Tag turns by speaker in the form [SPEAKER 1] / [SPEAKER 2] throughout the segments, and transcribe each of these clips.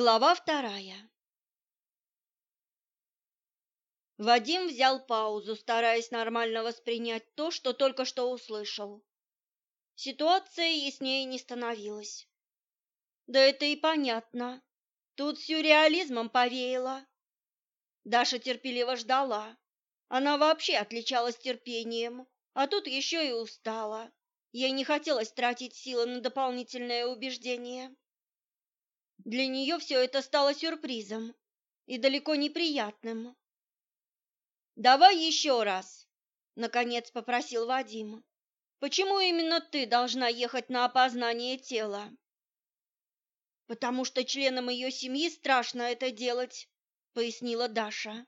[SPEAKER 1] Глава вторая. Вадим взял паузу, стараясь нормально воспринять то, что только что услышал. Ситуация яснее не становилась. Да это и понятно. Тут сюрреализмом повеяло. Даша терпеливо ждала. Она вообще отличалась терпением, а тут еще и устала. Ей не хотелось тратить силы на дополнительное убеждение. Для нее все это стало сюрпризом и далеко неприятным. «Давай еще раз!» — наконец попросил Вадим. «Почему именно ты должна ехать на опознание тела?» «Потому что членам ее семьи страшно это делать», — пояснила Даша.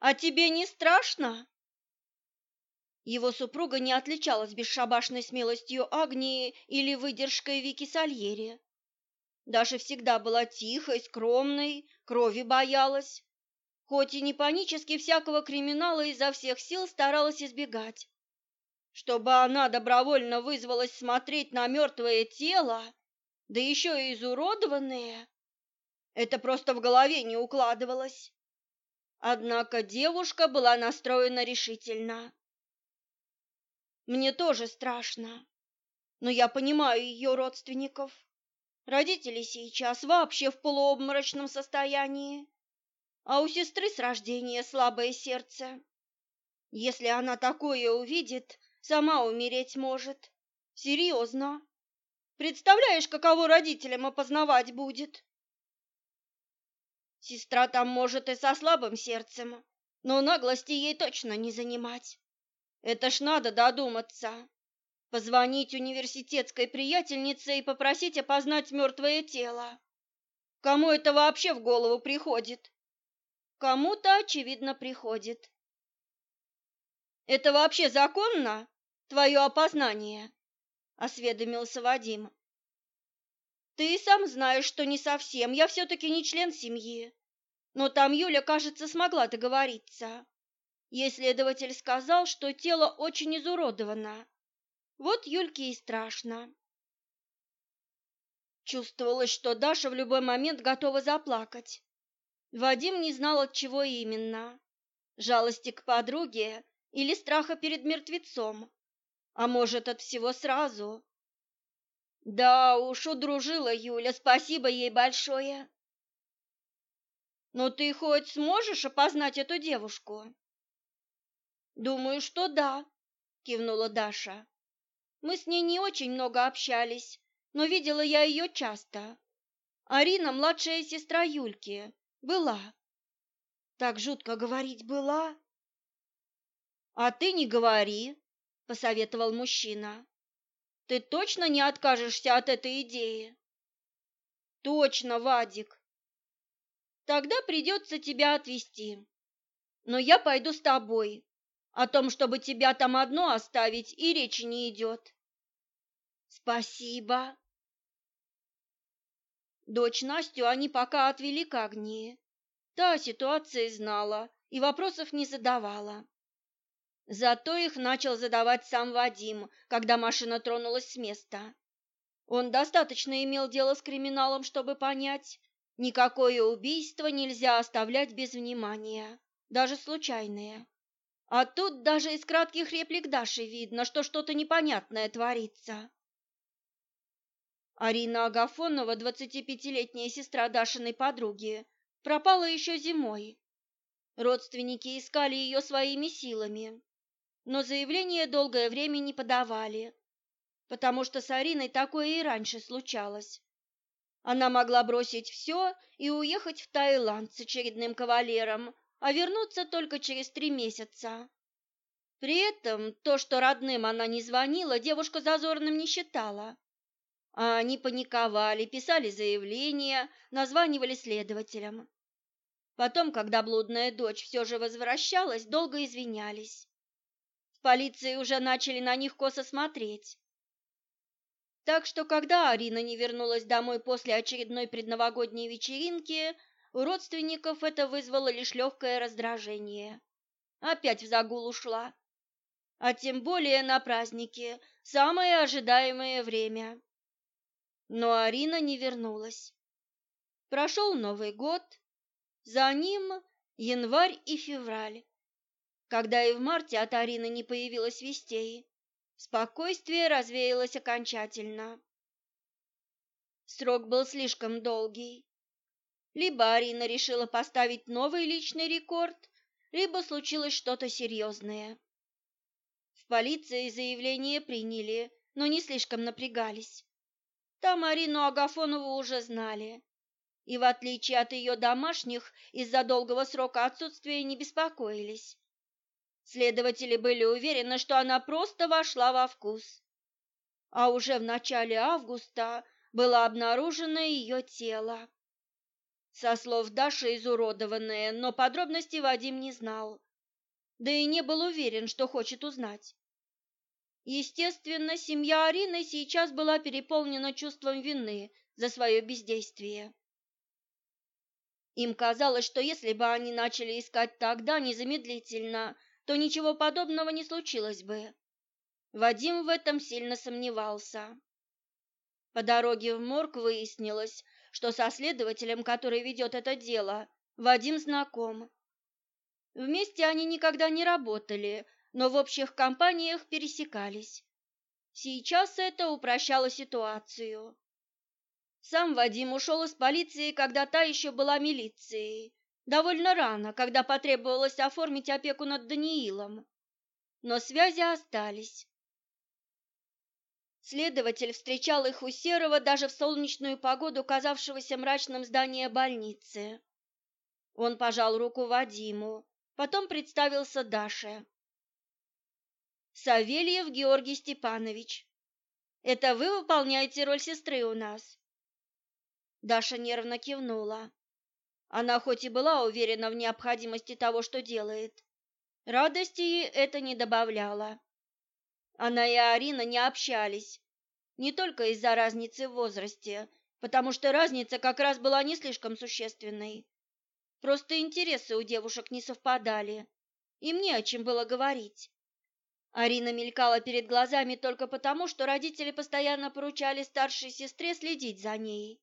[SPEAKER 1] «А тебе не страшно?» Его супруга не отличалась бесшабашной смелостью Агнии или выдержкой Вики Сальери, Даша всегда была тихой, скромной, крови боялась. Хоть и не панически всякого криминала изо всех сил старалась избегать. Чтобы она добровольно вызвалась смотреть на мертвое тело, да еще и изуродованное, это просто в голове не укладывалось. Однако девушка была настроена решительно. Мне тоже страшно, но я понимаю ее родственников. Родители сейчас вообще в полуобморочном состоянии, а у сестры с рождения слабое сердце. Если она такое увидит, сама умереть может. Серьезно. Представляешь, каково родителям опознавать будет? Сестра там может и со слабым сердцем, но наглости ей точно не занимать. Это ж надо додуматься, Позвонить университетской приятельнице и попросить опознать мертвое тело. Кому это вообще в голову приходит? Кому-то, очевидно, приходит. Это вообще законно, твое опознание? Осведомился Вадим. Ты сам знаешь, что не совсем, я все-таки не член семьи. Но там Юля, кажется, смогла договориться. Ей следователь сказал, что тело очень изуродовано вот Юльке и страшно. Чувствовалось, что Даша в любой момент готова заплакать. Вадим не знал, от чего именно. Жалости к подруге или страха перед мертвецом. А может, от всего сразу. Да уж, удружила Юля, спасибо ей большое. Но ты хоть сможешь опознать эту девушку? Думаю, что да, кивнула Даша. Мы с ней не очень много общались, но видела я ее часто. Арина – младшая сестра Юльки. Была. Так жутко говорить «была». «А ты не говори», – посоветовал мужчина. «Ты точно не откажешься от этой идеи?» «Точно, Вадик. Тогда придется тебя отвезти. Но я пойду с тобой. О том, чтобы тебя там одно оставить, и речи не идет. Спасибо. Дочь Настю они пока отвели к огне. Та ситуации знала и вопросов не задавала. Зато их начал задавать сам Вадим, когда машина тронулась с места. Он достаточно имел дело с криминалом, чтобы понять, никакое убийство нельзя оставлять без внимания, даже случайное. А тут даже из кратких реплик Даши видно, что что-то непонятное творится. Арина Агафонова, 25-летняя сестра Дашиной подруги, пропала еще зимой. Родственники искали ее своими силами, но заявление долгое время не подавали, потому что с Ариной такое и раньше случалось. Она могла бросить все и уехать в Таиланд с очередным кавалером, а вернуться только через три месяца. При этом то, что родным она не звонила, девушка зазорным не считала. А они паниковали, писали заявления, названивали следователям. Потом, когда блудная дочь все же возвращалась, долго извинялись. В полиции уже начали на них косо смотреть. Так что, когда Арина не вернулась домой после очередной предновогодней вечеринки, у родственников это вызвало лишь легкое раздражение. Опять в загул ушла. А тем более на празднике, самое ожидаемое время. Но Арина не вернулась. Прошел Новый год, за ним январь и февраль. Когда и в марте от Арины не появилось вестей, спокойствие развеялось окончательно. Срок был слишком долгий. Либо Арина решила поставить новый личный рекорд, либо случилось что-то серьезное. В полиции заявление приняли, но не слишком напрягались. Там Арину Агафонову уже знали. И в отличие от ее домашних, из-за долгого срока отсутствия не беспокоились. Следователи были уверены, что она просто вошла во вкус. А уже в начале августа было обнаружено ее тело. Со слов Даши изуродованное, но подробности Вадим не знал. Да и не был уверен, что хочет узнать. Естественно, семья Арины сейчас была переполнена чувством вины за свое бездействие. Им казалось, что если бы они начали искать тогда незамедлительно, то ничего подобного не случилось бы. Вадим в этом сильно сомневался. По дороге в морг выяснилось, что со следователем, который ведет это дело, Вадим знаком. Вместе они никогда не работали, но в общих компаниях пересекались. Сейчас это упрощало ситуацию. Сам Вадим ушел из полиции, когда та еще была милицией. Довольно рано, когда потребовалось оформить опеку над Даниилом. Но связи остались. Следователь встречал их у Серого даже в солнечную погоду, казавшегося мрачным здания больницы. Он пожал руку Вадиму, потом представился Даше. «Савельев Георгий Степанович, это вы выполняете роль сестры у нас?» Даша нервно кивнула. Она хоть и была уверена в необходимости того, что делает, радости ей это не добавляло. Она и Арина не общались. Не только из-за разницы в возрасте, потому что разница как раз была не слишком существенной. Просто интересы у девушек не совпадали. и мне о чем было говорить. Арина мелькала перед глазами только потому, что родители постоянно поручали старшей сестре следить за ней.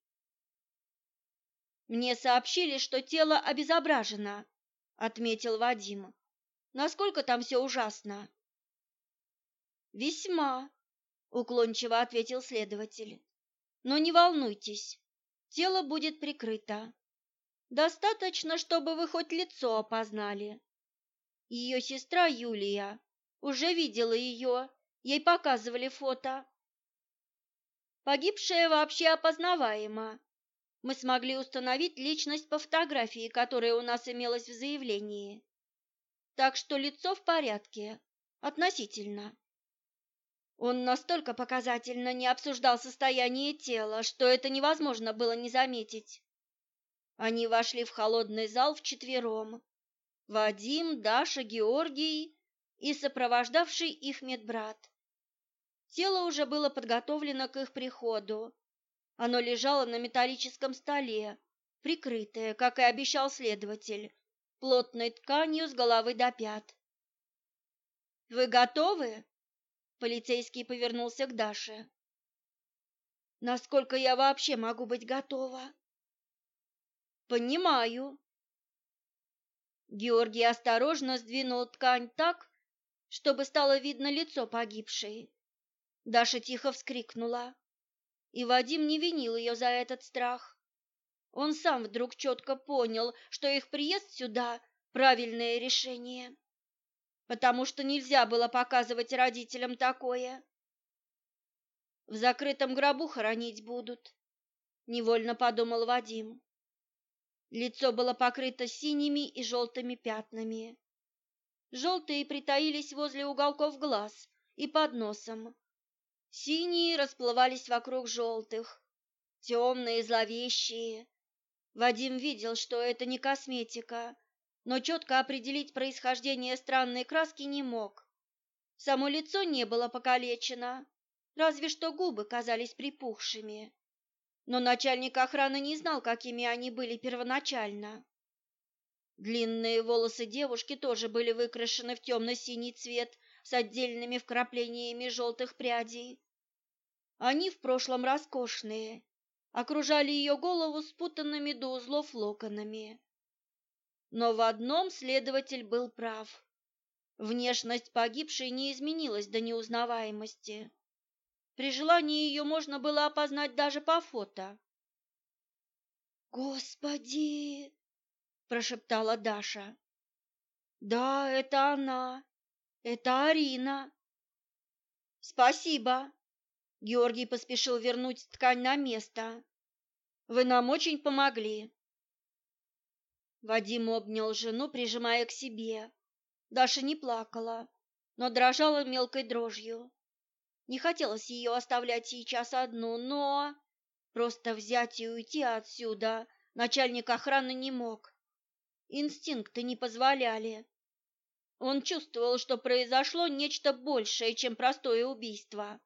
[SPEAKER 1] «Мне сообщили, что тело обезображено», — отметил Вадим. «Насколько там все ужасно?» Весьма, уклончиво ответил следователь. Но не волнуйтесь, тело будет прикрыто. Достаточно, чтобы вы хоть лицо опознали. Ее сестра Юлия уже видела ее, ей показывали фото. Погибшая вообще опознаваема. Мы смогли установить личность по фотографии, которая у нас имелась в заявлении. Так что лицо в порядке, относительно. Он настолько показательно не обсуждал состояние тела, что это невозможно было не заметить. Они вошли в холодный зал вчетвером. Вадим, Даша, Георгий и сопровождавший их медбрат. Тело уже было подготовлено к их приходу. Оно лежало на металлическом столе, прикрытое, как и обещал следователь, плотной тканью с головы до пят. «Вы готовы?» Полицейский повернулся к Даше. Насколько я вообще могу быть готова? Понимаю. Георгий осторожно сдвинул ткань так, чтобы стало видно лицо погибшей. Даша тихо вскрикнула, и Вадим не винил ее за этот страх. Он сам вдруг четко понял, что их приезд сюда – правильное решение потому что нельзя было показывать родителям такое. В закрытом гробу хоронить будут, невольно подумал Вадим. Лицо было покрыто синими и желтыми пятнами. Желтые притаились возле уголков глаз и под носом. Синие расплывались вокруг желтых, темные, зловещие. Вадим видел, что это не косметика, но четко определить происхождение странной краски не мог. Само лицо не было покалечено, разве что губы казались припухшими. Но начальник охраны не знал, какими они были первоначально. Длинные волосы девушки тоже были выкрашены в темно-синий цвет с отдельными вкраплениями желтых прядей. Они в прошлом роскошные, окружали ее голову спутанными до узлов локонами. Но в одном следователь был прав. Внешность погибшей не изменилась до неузнаваемости. При желании ее можно было опознать даже по фото. «Господи!» – прошептала Даша. «Да, это она. Это Арина». «Спасибо!» – Георгий поспешил вернуть ткань на место. «Вы нам очень помогли». Вадим обнял жену, прижимая к себе. Даша не плакала, но дрожала мелкой дрожью. Не хотелось ее оставлять сейчас одну, но... Просто взять и уйти отсюда начальник охраны не мог. Инстинкты не позволяли. Он чувствовал, что произошло нечто большее, чем простое убийство.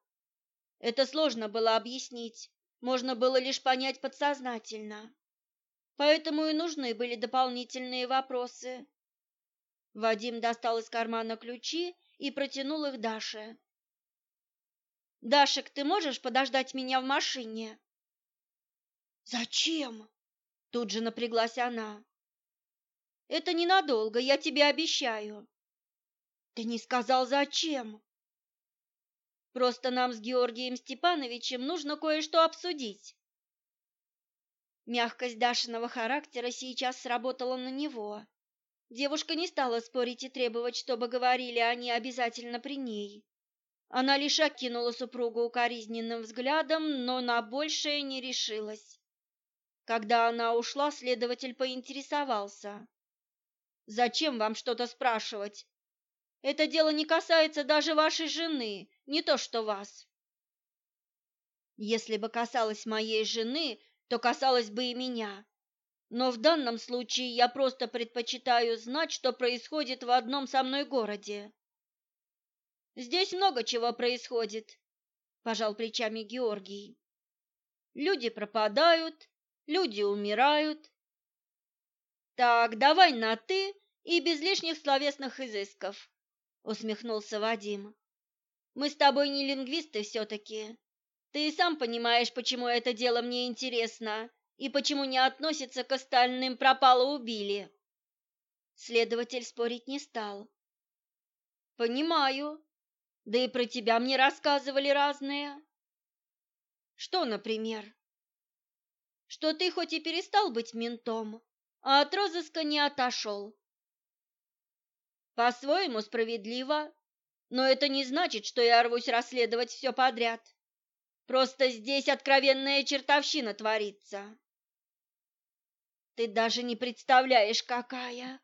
[SPEAKER 1] Это сложно было объяснить, можно было лишь понять подсознательно поэтому и нужны были дополнительные вопросы. Вадим достал из кармана ключи и протянул их Даше. «Дашек, ты можешь подождать меня в машине?» «Зачем?» – тут же напряглась она. «Это ненадолго, я тебе обещаю». «Ты не сказал, зачем?» «Просто нам с Георгием Степановичем нужно кое-что обсудить». Мягкость Дашиного характера сейчас сработала на него. Девушка не стала спорить и требовать, чтобы говорили они обязательно при ней. Она лишь окинула супругу укоризненным взглядом, но на большее не решилась. Когда она ушла, следователь поинтересовался. «Зачем вам что-то спрашивать? Это дело не касается даже вашей жены, не то что вас». «Если бы касалось моей жены, то касалось бы и меня. Но в данном случае я просто предпочитаю знать, что происходит в одном со мной городе. Здесь много чего происходит, пожал плечами Георгий. Люди пропадают, люди умирают. Так, давай на ты и без лишних словесных изысков, усмехнулся Вадим. Мы с тобой не лингвисты все таки ты и сам понимаешь, почему это дело мне интересно и почему не относится к остальным пропало-убили. Следователь спорить не стал. Понимаю. Да и про тебя мне рассказывали разные. Что, например? Что ты хоть и перестал быть ментом, а от розыска не отошел. По-своему справедливо, но это не значит, что я рвусь расследовать все подряд. Просто здесь откровенная чертовщина творится. Ты даже не представляешь, какая.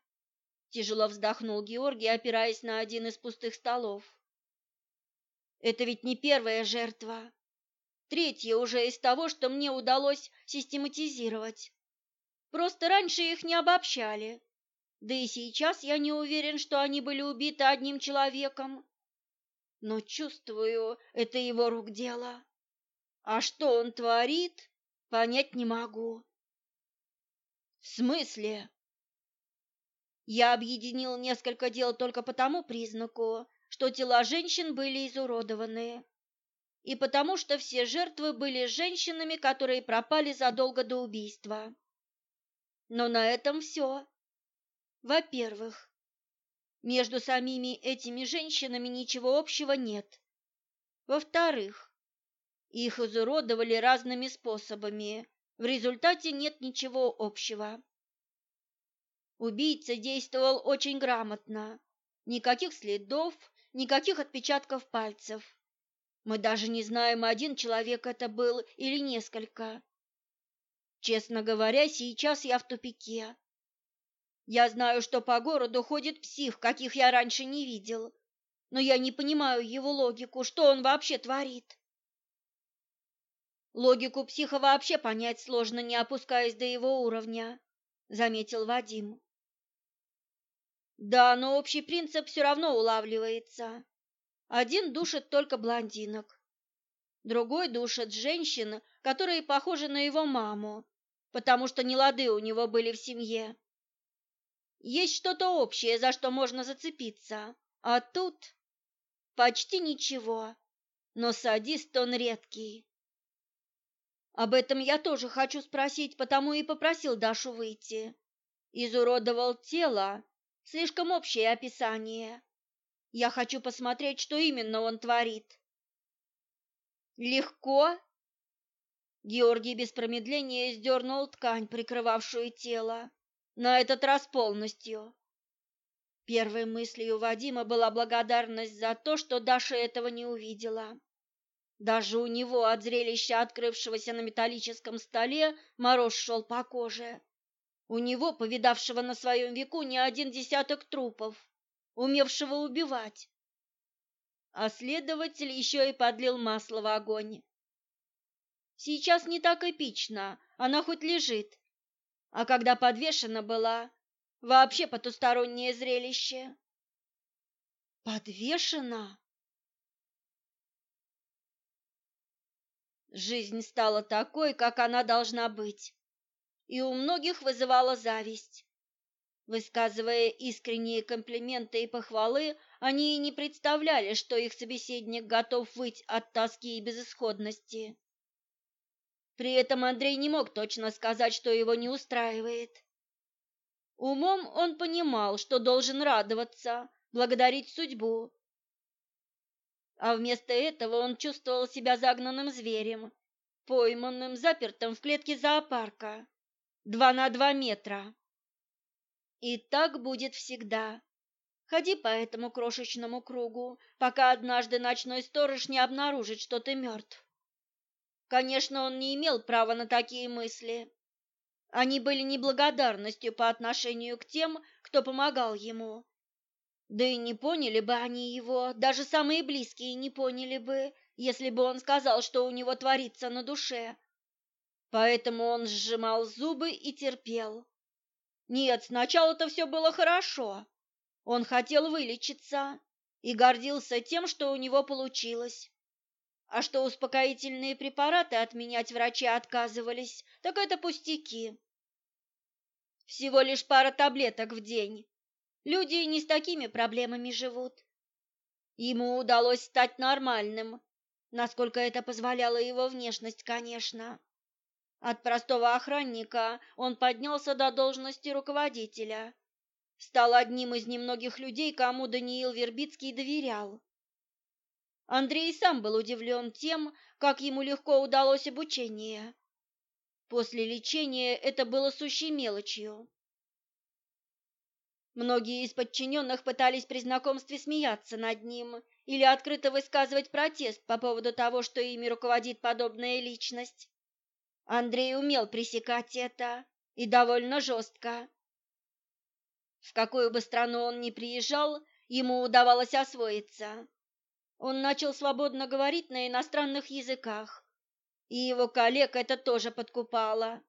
[SPEAKER 1] Тяжело вздохнул Георгий, опираясь на один из пустых столов. Это ведь не первая жертва. Третья уже из того, что мне удалось систематизировать. Просто раньше их не обобщали. Да и сейчас я не уверен, что они были убиты одним человеком. Но чувствую, это его рук дело. А что он творит, понять не могу. В смысле? Я объединил несколько дел только по тому признаку, что тела женщин были изуродованы, и потому что все жертвы были женщинами, которые пропали задолго до убийства. Но на этом все. Во-первых, между самими этими женщинами ничего общего нет. Во-вторых, их изуродовали разными способами. В результате нет ничего общего. Убийца действовал очень грамотно. Никаких следов, никаких отпечатков пальцев. Мы даже не знаем, один человек это был или несколько. Честно говоря, сейчас я в тупике. Я знаю, что по городу ходит псих, каких я раньше не видел. Но я не понимаю его логику, что он вообще творит. Логику психа вообще понять сложно, не опускаясь до его уровня, заметил Вадим. Да, но общий принцип все равно улавливается. Один душит только блондинок, другой душит женщин, которые похожи на его маму, потому что нелады у него были в семье. Есть что-то общее, за что можно зацепиться, а тут почти ничего. Но садист он редкий. Об этом я тоже хочу спросить, потому и попросил Дашу выйти. Изуродовал тело. Слишком общее описание. Я хочу посмотреть, что именно он творит. Легко? Георгий без промедления сдернул ткань, прикрывавшую тело. На этот раз полностью. Первой мыслью Вадима была благодарность за то, что Даша этого не увидела. Даже у него от зрелища открывшегося на металлическом столе мороз шел по коже. У него, повидавшего на своем веку не один десяток трупов, умевшего убивать. А следователь еще и подлил масло в огонь. Сейчас не так эпично, она хоть лежит. А когда подвешена была, вообще потустороннее зрелище. Подвешена? Жизнь стала такой, как она должна быть, и у многих вызывала зависть. Высказывая искренние комплименты и похвалы, они и не представляли, что их собеседник готов выть от тоски и безысходности. При этом Андрей не мог точно сказать, что его не устраивает. Умом он понимал, что должен радоваться, благодарить судьбу, а вместо этого он чувствовал себя загнанным зверем, пойманным, запертым в клетке зоопарка. Два на два метра. И так будет всегда. Ходи по этому крошечному кругу, пока однажды ночной сторож не обнаружит, что ты мертв. Конечно, он не имел права на такие мысли. Они были неблагодарностью по отношению к тем, кто помогал ему, да и не поняли бы они его, даже самые близкие не поняли бы, если бы он сказал, что у него творится на душе. Поэтому он сжимал зубы и терпел. Нет, сначала-то все было хорошо. Он хотел вылечиться и гордился тем, что у него получилось. А что успокоительные препараты отменять врачи отказывались, так это пустяки. Всего лишь пара таблеток в день Люди не с такими проблемами живут. Ему удалось стать нормальным, насколько это позволяла его внешность, конечно. От простого охранника он поднялся до должности руководителя. Стал одним из немногих людей, кому Даниил Вербицкий доверял. Андрей сам был удивлен тем, как ему легко удалось обучение. После лечения это было сущей мелочью. Многие из подчиненных пытались при знакомстве смеяться над ним или открыто высказывать протест по поводу того, что ими руководит подобная личность. Андрей умел пресекать это, и довольно жестко. В какую бы страну он ни приезжал, ему удавалось освоиться. Он начал свободно говорить на иностранных языках, и его коллег это тоже подкупало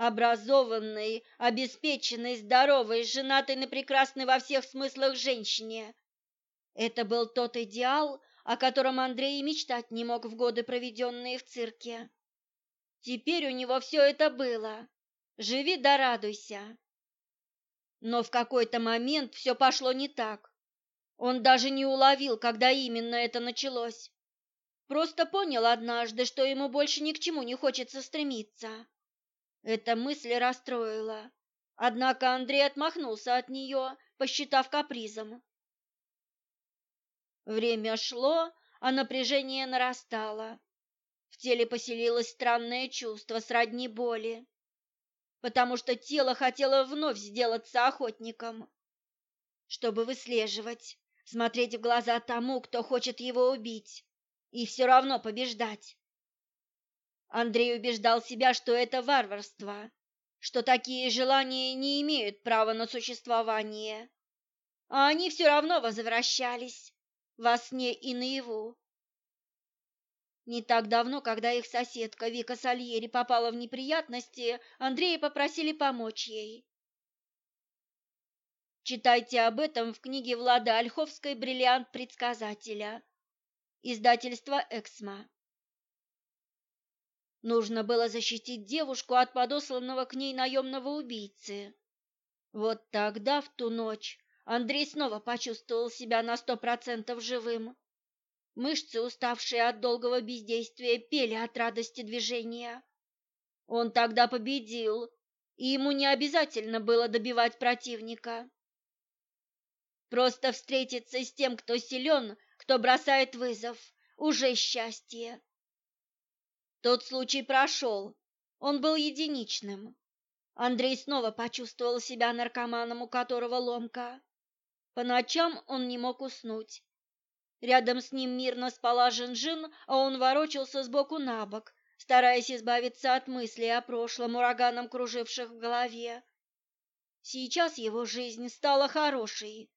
[SPEAKER 1] образованной, обеспеченной, здоровой, женатой на прекрасной во всех смыслах женщине. Это был тот идеал, о котором Андрей и мечтать не мог в годы, проведенные в цирке. Теперь у него все это было. Живи да радуйся. Но в какой-то момент все пошло не так. Он даже не уловил, когда именно это началось. Просто понял однажды, что ему больше ни к чему не хочется стремиться. Эта мысль расстроила. Однако Андрей отмахнулся от нее, посчитав капризом. Время шло, а напряжение нарастало. В теле поселилось странное чувство сродни боли, потому что тело хотело вновь сделаться охотником, чтобы выслеживать, смотреть в глаза тому, кто хочет его убить, и все равно побеждать. Андрей убеждал себя, что это варварство, что такие желания не имеют права на существование. А они все равно возвращались, во сне и наяву. Не так давно, когда их соседка Вика Сальери попала в неприятности, Андрея попросили помочь ей. Читайте об этом в книге Влада Ольховской «Бриллиант предсказателя» издательство Эксмо. Нужно было защитить девушку от подосланного к ней наемного убийцы. Вот тогда, в ту ночь, Андрей снова почувствовал себя на сто процентов живым. Мышцы, уставшие от долгого бездействия, пели от радости движения. Он тогда победил, и ему не обязательно было добивать противника. Просто встретиться с тем, кто силен, кто бросает вызов, уже счастье. Тот случай прошел. Он был единичным. Андрей снова почувствовал себя наркоманом, у которого ломка. По ночам он не мог уснуть. Рядом с ним мирно спала Жинжин, а он ворочался сбоку на бок, стараясь избавиться от мыслей о прошлом, ураганом круживших в голове. Сейчас его жизнь стала хорошей,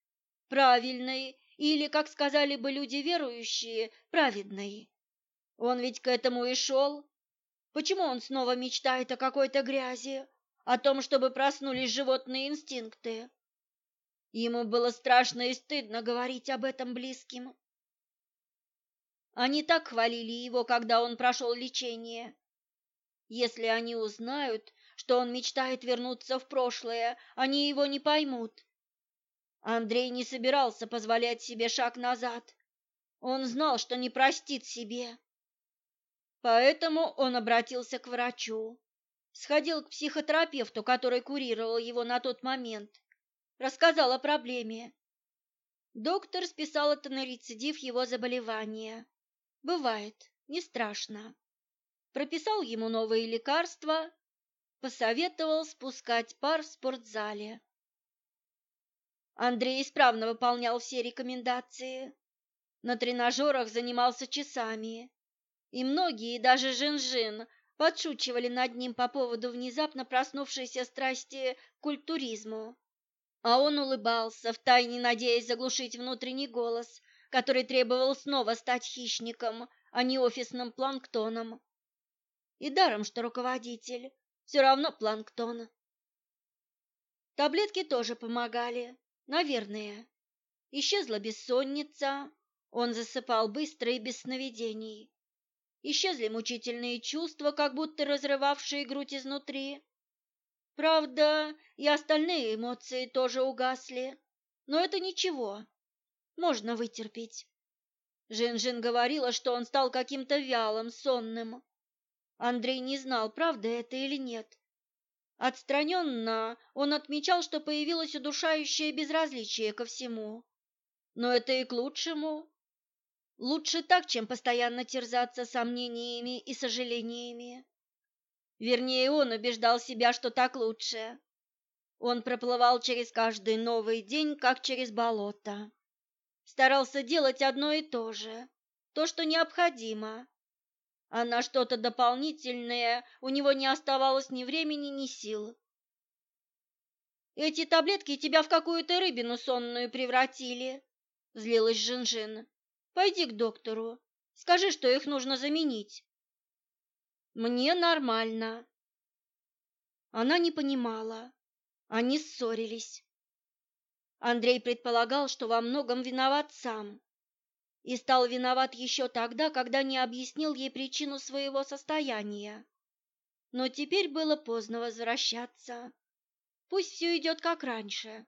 [SPEAKER 1] правильной или, как сказали бы люди верующие, праведной. Он ведь к этому и шел. Почему он снова мечтает о какой-то грязи, о том, чтобы проснулись животные инстинкты? Ему было страшно и стыдно говорить об этом близким. Они так хвалили его, когда он прошел лечение. Если они узнают, что он мечтает вернуться в прошлое, они его не поймут. Андрей не собирался позволять себе шаг назад. Он знал, что не простит себе. Поэтому он обратился к врачу. Сходил к психотерапевту, который курировал его на тот момент. Рассказал о проблеме. Доктор списал это на рецидив его заболевания. Бывает, не страшно. Прописал ему новые лекарства, посоветовал спускать пар в спортзале. Андрей исправно выполнял все рекомендации. На тренажерах занимался часами, и многие, даже Жин-Жин, подшучивали над ним по поводу внезапно проснувшейся страсти к культуризму. А он улыбался, втайне надеясь заглушить внутренний голос, который требовал снова стать хищником, а не офисным планктоном. И даром, что руководитель, все равно планктон. Таблетки тоже помогали, наверное. Исчезла бессонница, он засыпал быстро и без сновидений. Исчезли мучительные чувства, как будто разрывавшие грудь изнутри. Правда, и остальные эмоции тоже угасли, но это ничего, можно вытерпеть. Жин-Жин говорила, что он стал каким-то вялым, сонным. Андрей не знал, правда это или нет. Отстраненно он отмечал, что появилось удушающее безразличие ко всему. Но это и к лучшему. Лучше так, чем постоянно терзаться сомнениями и сожалениями. Вернее, он убеждал себя, что так лучше. Он проплывал через каждый новый день, как через болото. Старался делать одно и то же, то, что необходимо. А на что-то дополнительное у него не оставалось ни времени, ни сил. «Эти таблетки тебя в какую-то рыбину сонную превратили», — злилась Жинжин. -Жин. Пойди к доктору. Скажи, что их нужно заменить. Мне нормально. Она не понимала. Они ссорились. Андрей предполагал, что во многом виноват сам. И стал виноват еще тогда, когда не объяснил ей причину своего состояния. Но теперь было поздно возвращаться. Пусть все идет как раньше.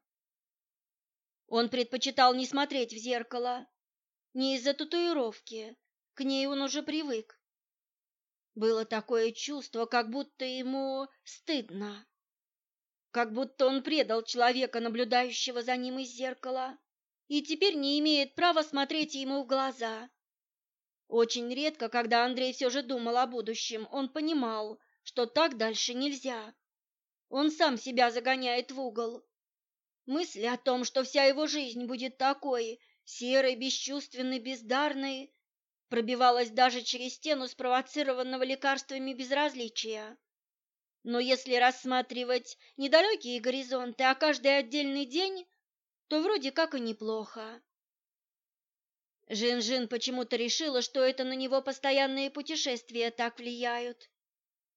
[SPEAKER 1] Он предпочитал не смотреть в зеркало не из-за татуировки, к ней он уже привык. Было такое чувство, как будто ему стыдно, как будто он предал человека, наблюдающего за ним из зеркала, и теперь не имеет права смотреть ему в глаза. Очень редко, когда Андрей все же думал о будущем, он понимал, что так дальше нельзя. Он сам себя загоняет в угол. Мысли о том, что вся его жизнь будет такой, серой, бесчувственной, бездарной, пробивалась даже через стену спровоцированного лекарствами безразличия. Но если рассматривать недалекие горизонты, а каждый отдельный день, то вроде как и неплохо. Жин-Жин почему-то решила, что это на него постоянные путешествия так влияют.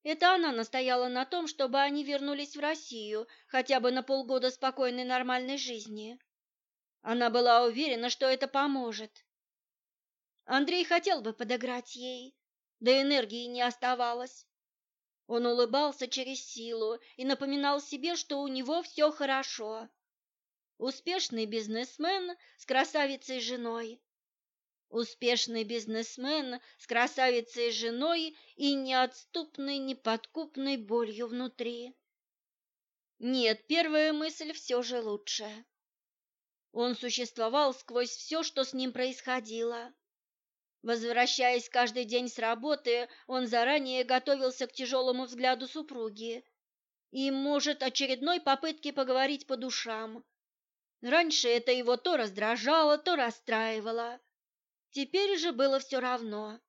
[SPEAKER 1] Это она настояла на том, чтобы они вернулись в Россию хотя бы на полгода спокойной нормальной жизни. Она была уверена, что это поможет. Андрей хотел бы подыграть ей, да энергии не оставалось. Он улыбался через силу и напоминал себе, что у него все хорошо. Успешный бизнесмен с красавицей женой. Успешный бизнесмен с красавицей женой и неотступной, неподкупной болью внутри. Нет, первая мысль все же лучшая. Он существовал сквозь все, что с ним происходило. Возвращаясь каждый день с работы, он заранее готовился к тяжелому взгляду супруги и, может, очередной попытке поговорить по душам. Раньше это его то раздражало, то расстраивало. Теперь же было все равно.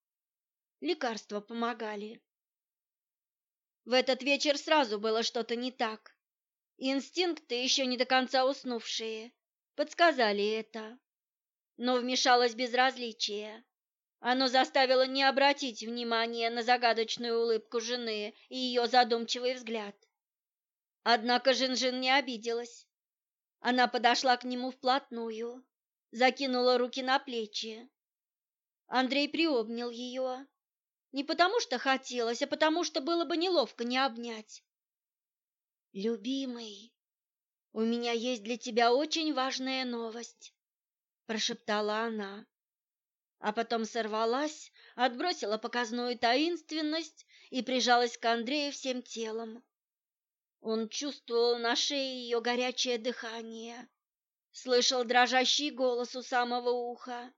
[SPEAKER 1] Лекарства помогали. В этот вечер сразу было что-то не так. Инстинкты, еще не до конца уснувшие, подсказали это. Но вмешалось безразличие. Оно заставило не обратить внимания на загадочную улыбку жены и ее задумчивый взгляд. Однако Жен-Жен не обиделась. Она подошла к нему вплотную, закинула руки на плечи. Андрей приобнял ее. Не потому что хотелось, а потому что было бы неловко не обнять. «Любимый», «У меня есть для тебя очень важная новость», – прошептала она. А потом сорвалась, отбросила показную таинственность и прижалась к Андрею всем телом. Он чувствовал на шее ее горячее дыхание, слышал дрожащий голос у самого уха.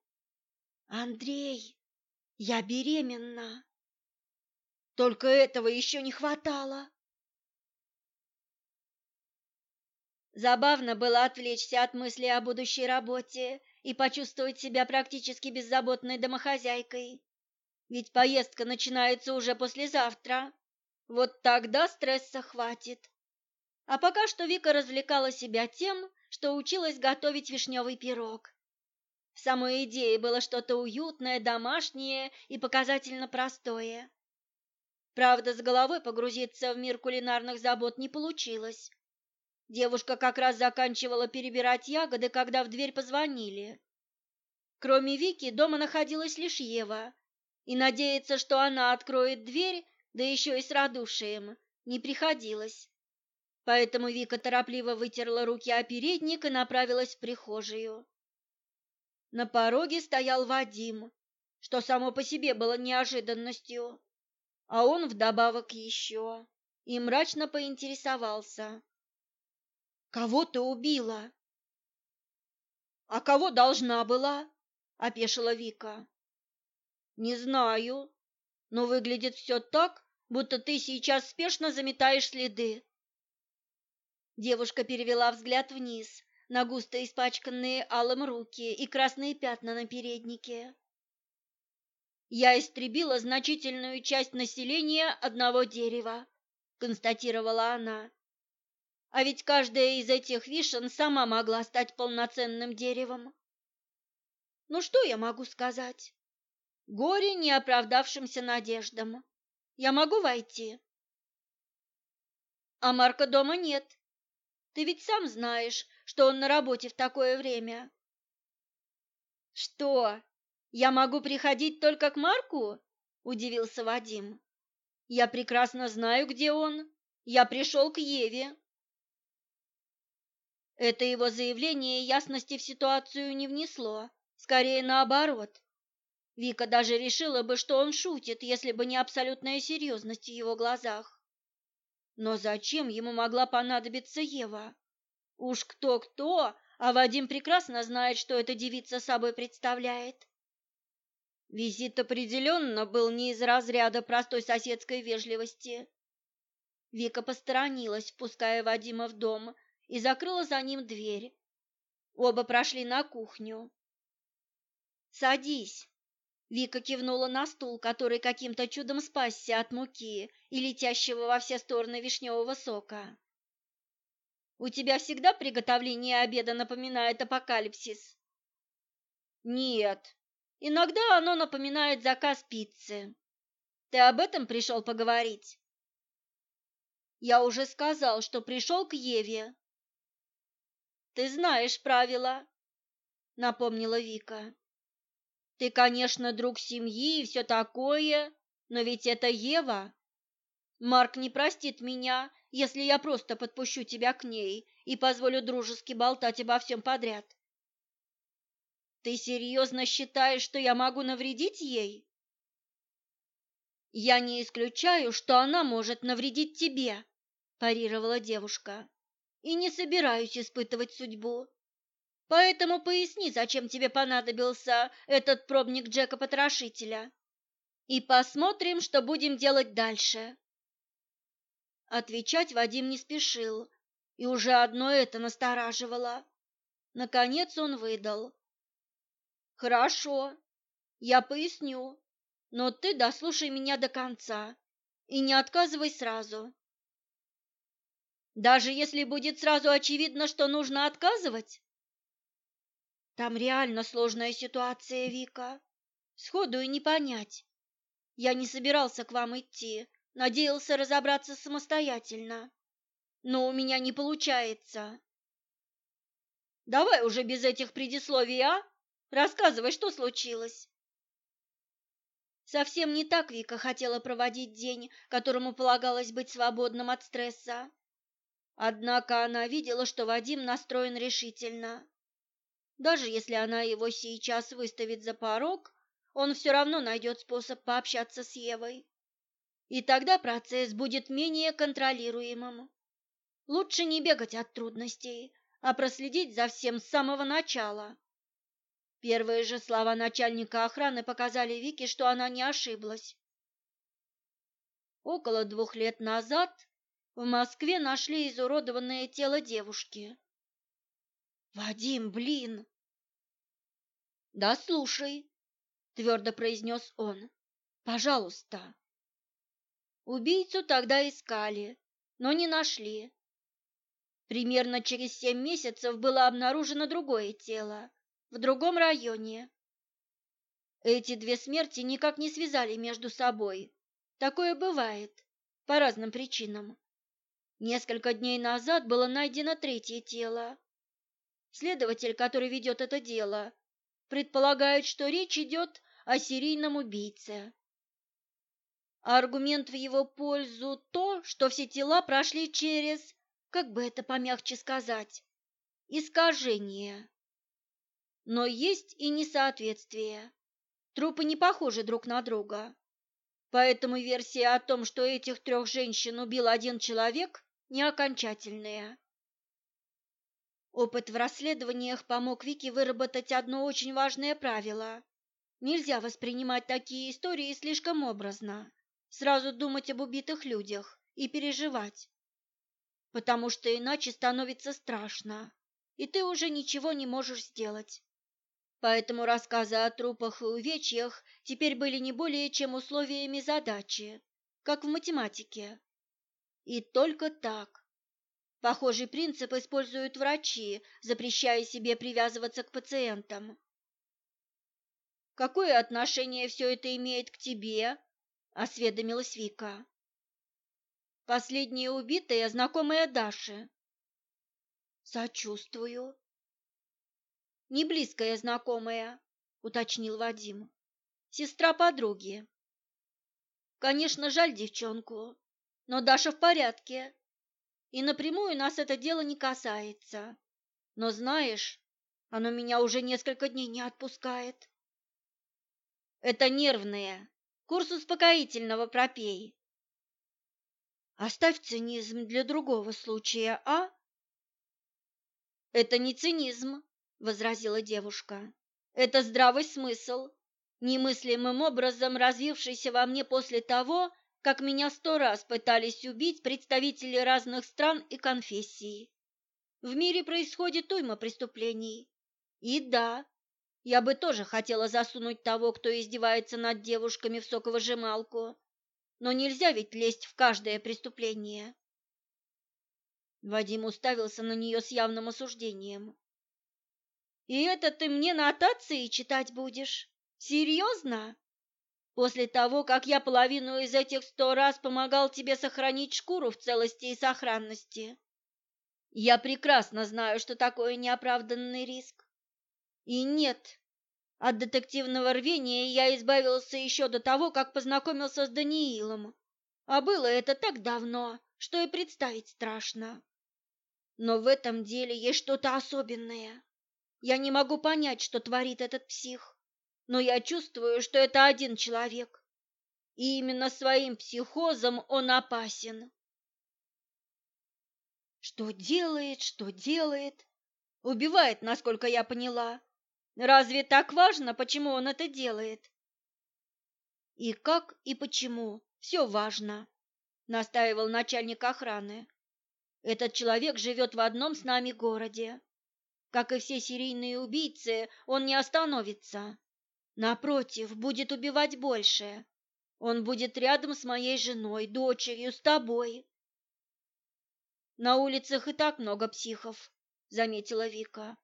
[SPEAKER 1] «Андрей, я беременна!» Только этого еще не хватало. Забавно было отвлечься от мысли о будущей работе и почувствовать себя практически беззаботной домохозяйкой. Ведь поездка начинается уже послезавтра. Вот тогда стресса хватит. А пока что Вика развлекала себя тем, что училась готовить вишневый пирог. В самой идее было что-то уютное, домашнее и показательно простое. Правда, с головой погрузиться в мир кулинарных забот не получилось. Девушка как раз заканчивала перебирать ягоды, когда в дверь позвонили. Кроме Вики дома находилась лишь Ева, и надеяться, что она откроет дверь, да еще и с радушием, не приходилось. Поэтому Вика торопливо вытерла руки о передник и направилась в прихожую. На пороге стоял Вадим, что само по себе было неожиданностью, а он вдобавок еще и мрачно поинтересовался. Кого ты убила. А кого должна была? опешила Вика. Не знаю, но выглядит все так, будто ты сейчас спешно заметаешь следы. Девушка перевела взгляд вниз на густо испачканные алым руки и красные пятна на переднике. Я истребила значительную часть населения одного дерева, констатировала она. А ведь каждая из этих вишен сама могла стать полноценным деревом. Ну что я могу сказать? Горе не оправдавшимся надеждам. Я могу войти? А Марка дома нет. Ты ведь сам знаешь, что он на работе в такое время. Что? Я могу приходить только к Марку? удивился Вадим. Я прекрасно знаю, где он. Я пришел к Еве. Это его заявление ясности в ситуацию не внесло, скорее наоборот. Вика даже решила бы, что он шутит, если бы не абсолютная серьезность в его глазах. Но зачем ему могла понадобиться Ева? Уж кто-кто, а Вадим прекрасно знает, что эта девица собой представляет. Визит определенно был не из разряда простой соседской вежливости. Вика посторонилась, впуская Вадима в дом, и закрыла за ним дверь. Оба прошли на кухню. «Садись!» Вика кивнула на стул, который каким-то чудом спасся от муки и летящего во все стороны вишневого сока. «У тебя всегда приготовление обеда напоминает апокалипсис?» «Нет. Иногда оно напоминает заказ пиццы. Ты об этом пришел поговорить?» «Я уже сказал, что пришел к Еве. «Ты знаешь правила», — напомнила Вика. «Ты, конечно, друг семьи и все такое, но ведь это Ева. Марк не простит меня, если я просто подпущу тебя к ней и позволю дружески болтать обо всем подряд». «Ты серьезно считаешь, что я могу навредить ей?» «Я не исключаю, что она может навредить тебе», – парировала девушка и не собираюсь испытывать судьбу. Поэтому поясни, зачем тебе понадобился этот пробник Джека-потрошителя. И посмотрим, что будем делать дальше. Отвечать Вадим не спешил, и уже одно это настораживало. Наконец он выдал. Хорошо, я поясню, но ты дослушай меня до конца и не отказывай сразу. Даже если будет сразу очевидно, что нужно отказывать? Там реально сложная ситуация, Вика. Сходу и не понять. Я не собирался к вам идти, надеялся разобраться самостоятельно. Но у меня не получается. Давай уже без этих предисловий, а? Рассказывай, что случилось. Совсем не так Вика хотела проводить день, которому полагалось быть свободным от стресса. Однако она видела, что Вадим настроен решительно. Даже если она его сейчас выставит за порог, он все равно найдет способ пообщаться с Евой. И тогда процесс будет менее контролируемым. Лучше не бегать от трудностей, а проследить за всем с самого начала. Первые же слова начальника охраны показали Вике, что она не ошиблась. Около двух лет назад в Москве нашли изуродованное тело девушки. Вадим, блин. Да слушай, твердо произнес он. Пожалуйста. Убийцу тогда искали, но не нашли. Примерно через семь месяцев было обнаружено другое тело в другом районе. Эти две смерти никак не связали между собой. Такое бывает по разным причинам. Несколько дней назад было найдено третье тело. Следователь, который ведет это дело, предполагает, что речь идет о серийном убийце. Аргумент в его пользу то, что все тела прошли через, как бы это помягче сказать, искажение. Но есть и несоответствие. Трупы не похожи друг на друга. Поэтому версия о том, что этих трех женщин убил один человек, неокончательное. Опыт в расследованиях помог Вике выработать одно очень важное правило. Нельзя воспринимать такие истории слишком образно, сразу думать об убитых людях и переживать, потому что иначе становится страшно, и ты уже ничего не можешь сделать. Поэтому рассказы о трупах и увечьях теперь были не более чем условиями задачи, как в математике и только так. Похожий принцип используют врачи, запрещая себе привязываться к пациентам. «Какое отношение все это имеет к тебе?» – осведомилась Вика. «Последняя убитая – знакомая Даши». «Сочувствую». «Не близкая знакомая», – уточнил Вадим. «Сестра подруги». «Конечно, жаль девчонку, но Даша в порядке и напрямую нас это дело не касается. Но знаешь, оно меня уже несколько дней не отпускает. Это нервное. Курс успокоительного пропей. Оставь цинизм для другого случая, а? Это не цинизм, возразила девушка. Это здравый смысл, немыслимым образом развившийся во мне после того, как меня сто раз пытались убить представители разных стран и конфессий. В мире происходит уйма преступлений. И да, я бы тоже хотела засунуть того, кто издевается над девушками в соковыжималку. Но нельзя ведь лезть в каждое преступление. Вадим уставился на нее с явным осуждением. «И это ты мне нотации читать будешь? Серьезно?» После того, как я половину из этих сто раз помогал тебе сохранить шкуру в целости и сохранности, я прекрасно знаю, что такое неоправданный риск. И нет, от детективного рвения я избавился еще до того, как познакомился с Даниилом. А было это так давно, что и представить страшно. Но в этом деле есть что-то особенное. Я не могу понять, что творит этот псих но я чувствую, что это один человек. И именно своим психозом он опасен. Что делает, что делает? Убивает, насколько я поняла. Разве так важно, почему он это делает? И как, и почему? Все важно, настаивал начальник охраны. Этот человек живет в одном с нами городе. Как и все серийные убийцы, он не остановится. Напротив, будет убивать больше. Он будет рядом с моей женой, дочерью, с тобой. На улицах и так много психов, заметила Вика.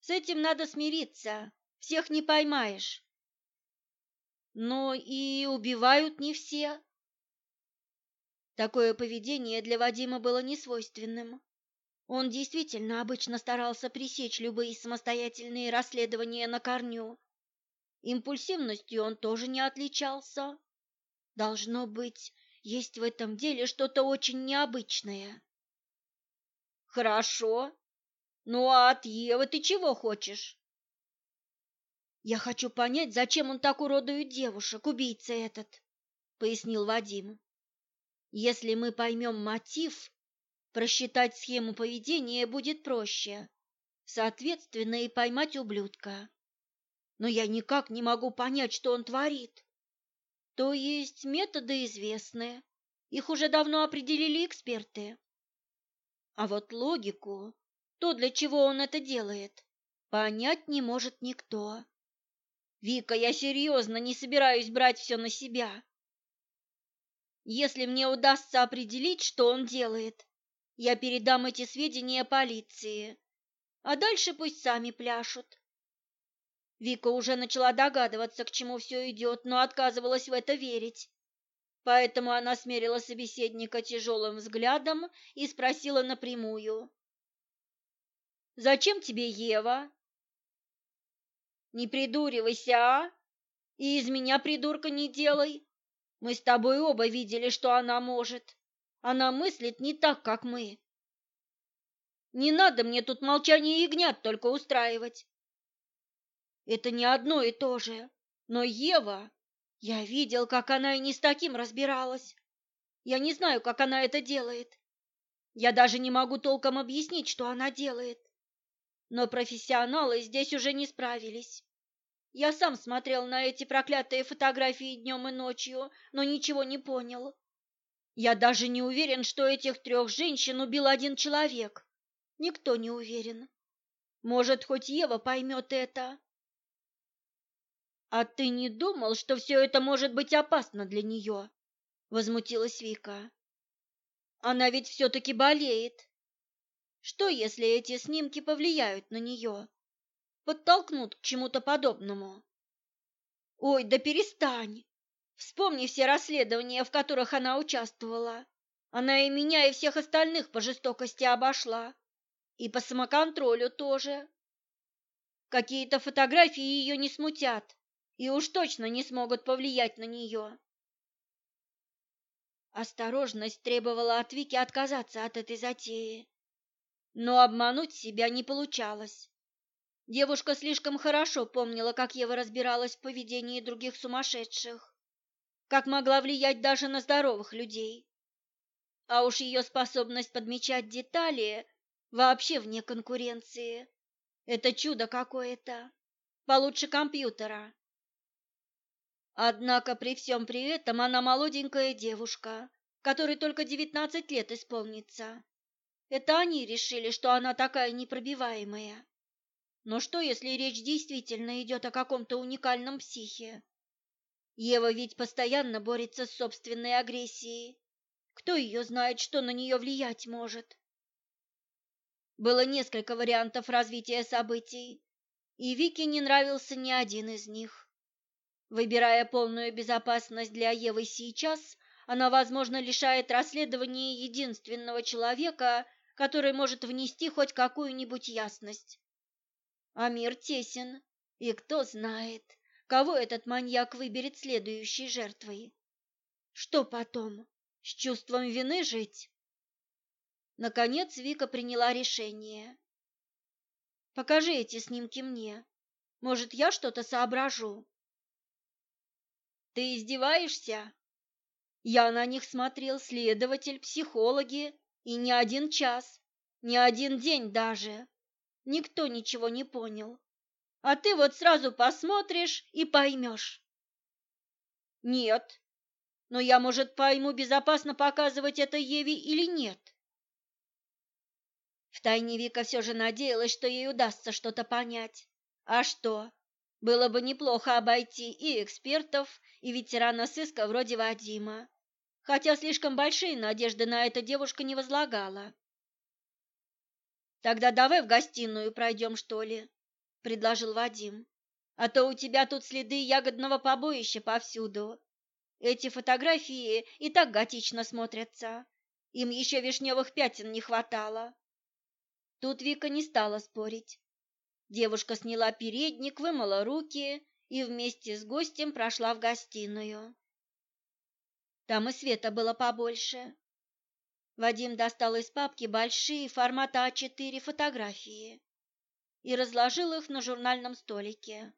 [SPEAKER 1] С этим надо смириться, всех не поймаешь. Но и убивают не все. Такое поведение для Вадима было несвойственным. Он действительно обычно старался пресечь любые самостоятельные расследования на корню Импульсивностью он тоже не отличался. Должно быть, есть в этом деле что-то очень необычное. Хорошо. Ну а от Евы ты чего хочешь? Я хочу понять, зачем он так уродует девушек, убийца этот, пояснил Вадим. Если мы поймем мотив, просчитать схему поведения будет проще. Соответственно, и поймать ублюдка но я никак не могу понять, что он творит. То есть методы известны, их уже давно определили эксперты. А вот логику, то, для чего он это делает, понять не может никто. Вика, я серьезно не собираюсь брать все на себя. Если мне удастся определить, что он делает, я передам эти сведения полиции, а дальше пусть сами пляшут. Вика уже начала догадываться, к чему все идет, но отказывалась в это верить. Поэтому она смерила собеседника тяжелым взглядом и спросила напрямую. «Зачем тебе Ева?» «Не придуривайся, а? И из меня придурка не делай. Мы с тобой оба видели, что она может. Она мыслит не так, как мы. Не надо мне тут молчание ягнят только устраивать. Это не одно и то же. Но Ева... Я видел, как она и не с таким разбиралась. Я не знаю, как она это делает. Я даже не могу толком объяснить, что она делает. Но профессионалы здесь уже не справились. Я сам смотрел на эти проклятые фотографии днем и ночью, но ничего не понял. Я даже не уверен, что этих трех женщин убил один человек. Никто не уверен. Может, хоть Ева поймет это. «А ты не думал, что все это может быть опасно для нее?» — возмутилась Вика. «Она ведь все-таки болеет. Что, если эти снимки повлияют на нее? Подтолкнут к чему-то подобному?» «Ой, да перестань! Вспомни все расследования, в которых она участвовала. Она и меня, и всех остальных по жестокости обошла. И по самоконтролю тоже. Какие-то фотографии ее не смутят и уж точно не смогут повлиять на нее. Осторожность требовала от Вики отказаться от этой затеи, но обмануть себя не получалось. Девушка слишком хорошо помнила, как Ева разбиралась в поведении других сумасшедших, как могла влиять даже на здоровых людей. А уж ее способность подмечать детали вообще вне конкуренции. Это чудо какое-то, получше компьютера. Однако при всем при этом она молоденькая девушка, которой только девятнадцать лет исполнится. Это они решили, что она такая непробиваемая. Но что, если речь действительно идет о каком-то уникальном психе? Ева ведь постоянно борется с собственной агрессией. Кто ее знает, что на нее влиять может? Было несколько вариантов развития событий, и Вике не нравился ни один из них. Выбирая полную безопасность для Евы сейчас, она, возможно, лишает расследования единственного человека, который может внести хоть какую-нибудь ясность. А мир тесен, и кто знает, кого этот маньяк выберет следующей жертвой. Что потом? С чувством вины жить? Наконец Вика приняла решение. Покажи эти снимки мне. Может, я что-то соображу. Ты издеваешься? Я на них смотрел, следователь, психологи, и не один час, не один день даже. Никто ничего не понял. А ты вот сразу посмотришь и поймешь. Нет. Но я, может, пойму, безопасно показывать это Еве или нет. Втайне Вика все же надеялась, что ей удастся что-то понять. А что? Было бы неплохо обойти и экспертов, и ветерана сыска вроде Вадима. Хотя слишком большие надежды на эту девушку не возлагала. «Тогда давай в гостиную пройдем, что ли?» – предложил Вадим. «А то у тебя тут следы ягодного побоища повсюду. Эти фотографии и так готично смотрятся. Им еще вишневых пятен не хватало». Тут Вика не стала спорить. Девушка сняла передник, вымыла руки и вместе с гостем прошла в гостиную. Там и света было побольше. Вадим достал из папки большие формата А4 фотографии и разложил их на журнальном столике.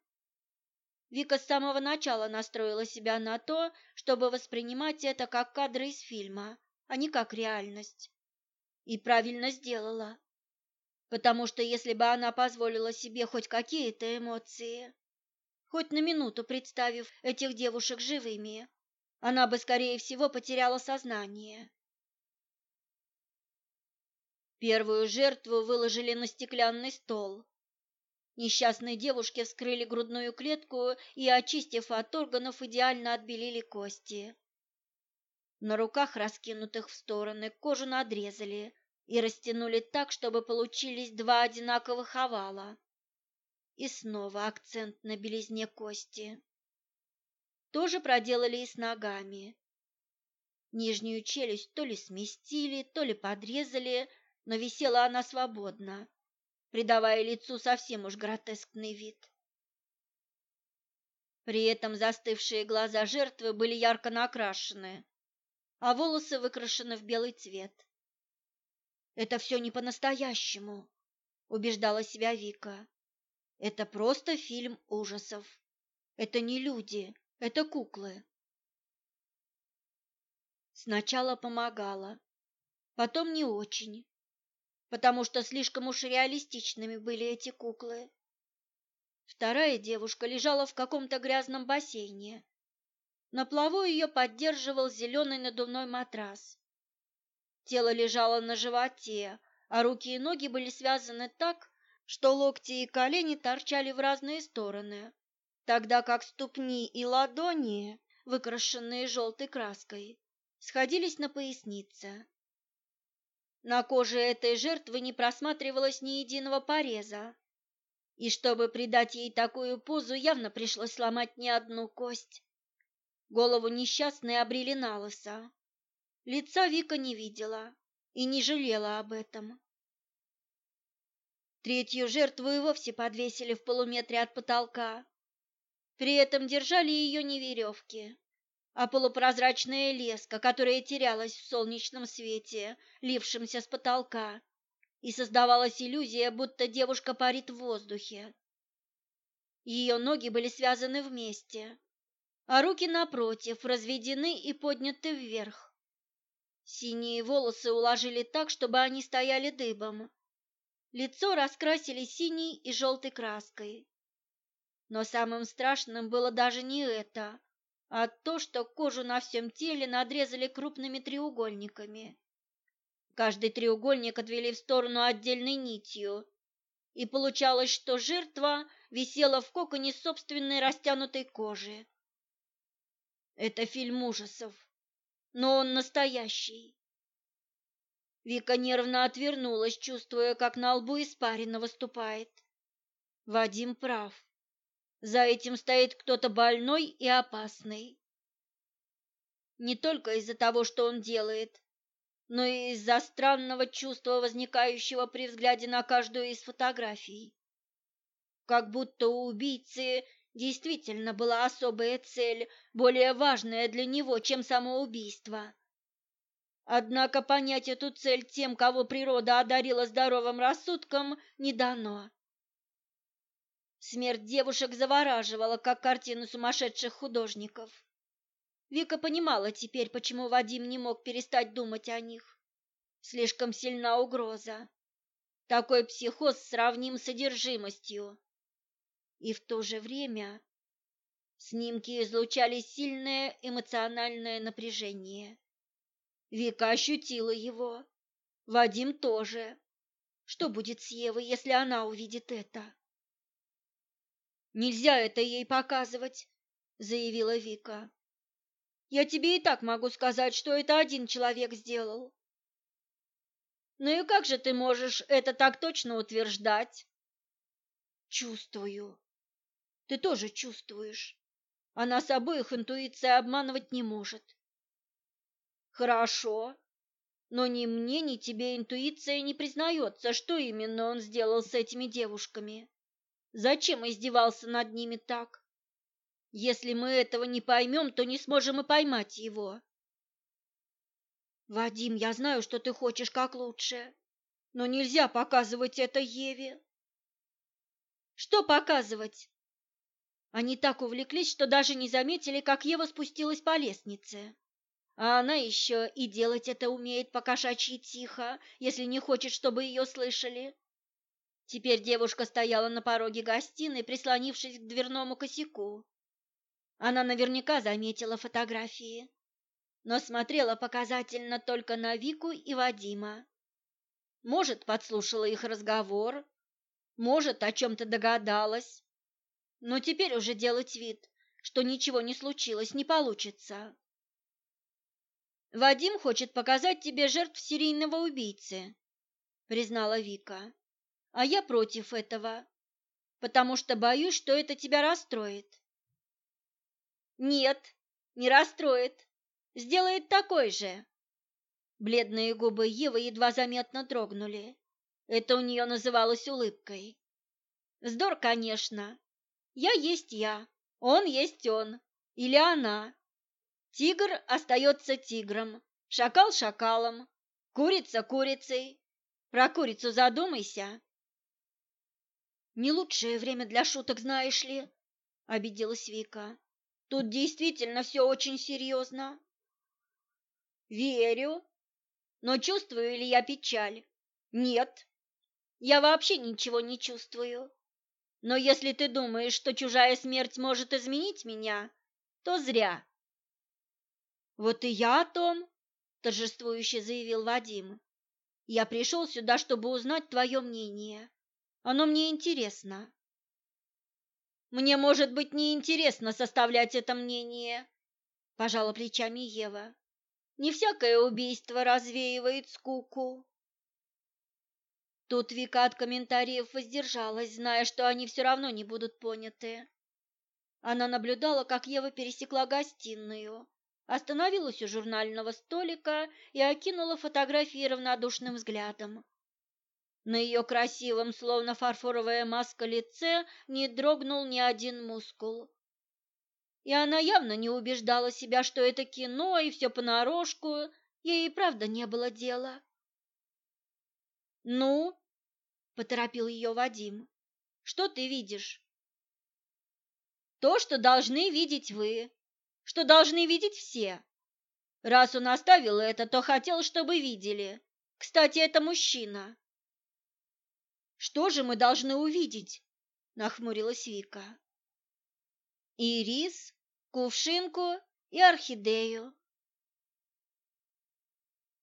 [SPEAKER 1] Вика с самого начала настроила себя на то, чтобы воспринимать это как кадры из фильма, а не как реальность. И правильно сделала потому что если бы она позволила себе хоть какие-то эмоции, хоть на минуту представив этих девушек живыми, она бы, скорее всего, потеряла сознание. Первую жертву выложили на стеклянный стол. Несчастной девушке вскрыли грудную клетку и, очистив от органов, идеально отбелили кости. На руках, раскинутых в стороны, кожу надрезали, и растянули так, чтобы получились два одинаковых овала. И снова акцент на белизне кости. Тоже проделали и с ногами. Нижнюю челюсть то ли сместили, то ли подрезали, но висела она свободно, придавая лицу совсем уж гротескный вид. При этом застывшие глаза жертвы были ярко накрашены, а волосы выкрашены в белый цвет. Это все не по-настоящему, убеждала себя Вика. Это просто фильм ужасов. Это не люди, это куклы. Сначала помогала, потом не очень, потому что слишком уж реалистичными были эти куклы. Вторая девушка лежала в каком-то грязном бассейне. На плаву ее поддерживал зеленый надувной матрас. Тело лежало на животе, а руки и ноги были связаны так, что локти и колени торчали в разные стороны, тогда как ступни и ладони, выкрашенные желтой краской, сходились на пояснице. На коже этой жертвы не просматривалось ни единого пореза, и чтобы придать ей такую позу, явно пришлось сломать не одну кость. Голову несчастной обрели на лысо. Лица Вика не видела и не жалела об этом. Третью жертву и вовсе подвесили в полуметре от потолка. При этом держали ее не веревки, а полупрозрачная леска, которая терялась в солнечном свете, лившемся с потолка, и создавалась иллюзия, будто девушка парит в воздухе. Ее ноги были связаны вместе, а руки напротив разведены и подняты вверх. Синие волосы уложили так, чтобы они стояли дыбом. Лицо раскрасили синей и желтой краской. Но самым страшным было даже не это, а то, что кожу на всем теле надрезали крупными треугольниками. Каждый треугольник отвели в сторону отдельной нитью, и получалось, что жертва висела в коконе собственной растянутой кожи. Это фильм ужасов но он настоящий. Вика нервно отвернулась, чувствуя, как на лбу испарина выступает. Вадим прав. За этим стоит кто-то больной и опасный. Не только из-за того, что он делает, но и из-за странного чувства, возникающего при взгляде на каждую из фотографий. Как будто у убийцы Действительно была особая цель, более важная для него, чем самоубийство. Однако понять эту цель тем, кого природа одарила здоровым рассудком, не дано. Смерть девушек завораживала, как картину сумасшедших художников. Вика понимала теперь, почему Вадим не мог перестать думать о них. Слишком сильна угроза. Такой психоз сравним с содержимостью и в то же время снимки излучали сильное эмоциональное напряжение. Вика ощутила его, Вадим тоже. Что будет с Евой, если она увидит это? Нельзя это ей показывать, заявила Вика. Я тебе и так могу сказать, что это один человек сделал. Ну и как же ты можешь это так точно утверждать? Чувствую, ты тоже чувствуешь. Она с обоих интуиция обманывать не может. Хорошо. Но ни мне, ни тебе интуиция не признается, что именно он сделал с этими девушками. Зачем издевался над ними так? Если мы этого не поймем, то не сможем и поймать его. Вадим, я знаю, что ты хочешь как лучше, но нельзя показывать это Еве. Что показывать? Они так увлеклись, что даже не заметили, как Ева спустилась по лестнице. А она еще и делать это умеет покошачьи тихо, если не хочет, чтобы ее слышали. Теперь девушка стояла на пороге гостиной, прислонившись к дверному косяку. Она наверняка заметила фотографии, но смотрела показательно только на Вику и Вадима. Может, подслушала их разговор, может, о чем-то догадалась, но теперь уже делать вид, что ничего не случилось, не получится. Вадим хочет показать тебе жертв серийного убийцы, признала Вика. А я против этого, потому что боюсь, что это тебя расстроит. Нет, не расстроит. Сделает такой же. Бледные губы Евы едва заметно дрогнули. Это у нее называлось улыбкой. Вздор, конечно, я есть я, он есть он, или она. Тигр остается тигром, шакал шакалом, курица курицей. Про курицу задумайся. Не лучшее время для шуток, знаешь ли, обиделась Вика. Тут действительно все очень серьезно. Верю, но чувствую ли я печаль? Нет. Я вообще ничего не чувствую. Но если ты думаешь, что чужая смерть может изменить меня, то зря. Вот и я о том, торжествующе заявил Вадим. Я пришел сюда, чтобы узнать твое мнение. Оно мне интересно. Мне, может быть, неинтересно составлять это мнение, пожала плечами Ева. Не всякое убийство развеивает скуку. Тут Вика от комментариев воздержалась, зная, что они все равно не будут поняты. Она наблюдала, как Ева пересекла гостиную, остановилась у журнального столика и окинула фотографии равнодушным взглядом. На ее красивом, словно фарфоровая маска лице, не дрогнул ни один мускул. И она явно не убеждала себя, что это кино и все понарошку, ей и правда не было дела. «Ну?» – поторопил ее Вадим. «Что ты видишь?» «То, что должны видеть вы, что должны видеть все. Раз он оставил это, то хотел, чтобы видели. Кстати, это мужчина». «Что же мы должны увидеть?» – нахмурилась Вика. «Ирис, кувшинку и орхидею»,